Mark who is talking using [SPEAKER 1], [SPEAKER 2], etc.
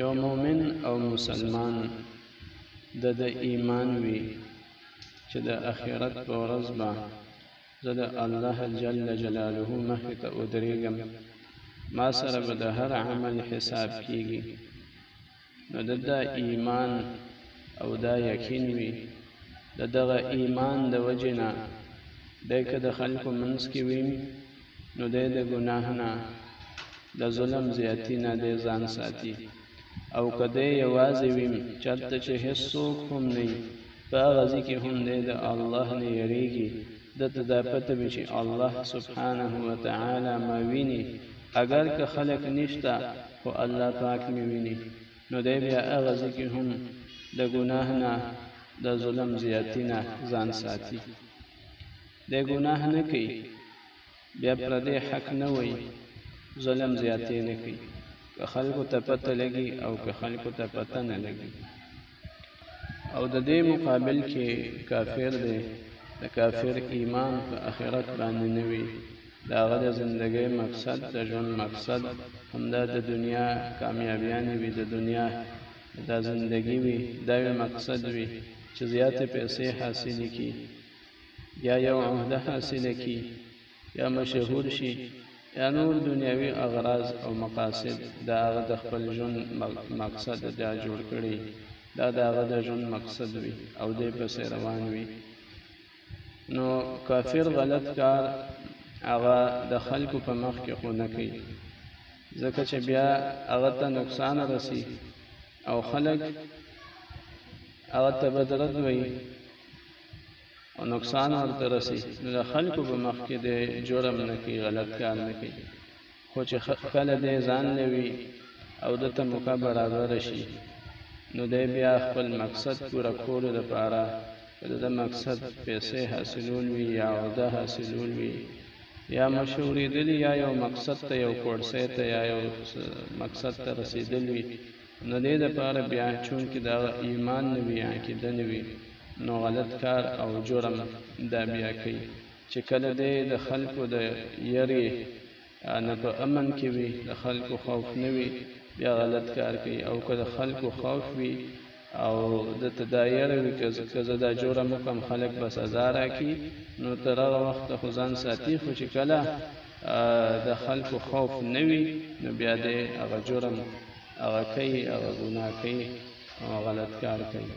[SPEAKER 1] یو مؤمن او مسلمان د د ایمان وی چې د اخرت په ورځ به زه د الله جل جلاله مخې ته ودرېږم ما سره به د هر عمل حساب کیږي نو د دا ایمان او دا یقین وي د دغه ایمان د وجې نه دی که د خلکو منځ کې ویم نو دی د ګناه نه د ظلم زیاتی نه دی ځان ساتي او که دی یوازې ویم چرته چې هیڅوک هم نه په هغه ځای کې هم دی د الله نه یریږي ده ته دا پته وي چې الله سبحانه وتعالی ما ویني اګر که خلک نشته خو الله پاک مې ویني نو دی بیا هغه ځای کې هم د ګناه نه د ظلم زیاتی نه ځان ساتي دی ګناه نه کوي بیا پردی حق نه وایی ظلم زیاتی نه کوي که خلکو ته پته لګي او که خلکو ته پته نه لګي او د دې مقابل کې کافر دی د کافر ایمان په اخرت باندې نه وي د هغه د زندګۍ مقصد د ژوند مقصد همدا د دنیا کامیابیانې وي د دنیا دا زندگی وي دا یې مقصد وي چې زیاتې پیسې حاصلې کړي یا یو عهده حاصل کی یا مشهور شي یا نور دنیوي اغراض او مقاصد دا هغه د خپل ژوند مقصد دا جوړ کړي دا د هغه د ژوند مقصد وي او دې پسې روان وي نو کافر غلط کار هغه د خلکو په مخ کې خو نه کوي ځکه چې بیا هغه ته نقصان رسی او خلک هغه ته بدرد وي او نقصان ورته رسی نو د خلکو په مخ کې دی جرم نه کوي غلط کار نه کوي خو چې کله دی ځان لوي او د ته موقع برابر شي نو دی بیا خپل مقصد پوره کولو لپاره که د مقصد پیسې حاصلول وي یا عهده حاصلول وي یا مشورېدلي یا یو مقصد ته یو کورسۍ ته یا یو مقصد ته رسېدل وي نو دې دپاره بیا چونکه دا ایمان نه وي عقیده نه وي نو غلط کار او جرم دا بیا کوي چې کله دې د خلکو د یری نه په امن کې وي د خلکو خوف نه وي بیا غلط کار کوي او که د خلکو خوف وي او د تدایر وی که زه دا جوړه مکم خلک به سزا راکي نو تر هغه وخت خو ځان ساتي خو چې کله د خلکو خوف نه وي نو بیا دې هغه جرم هغه کوي هغه ګناه کوي او غلط کار کوي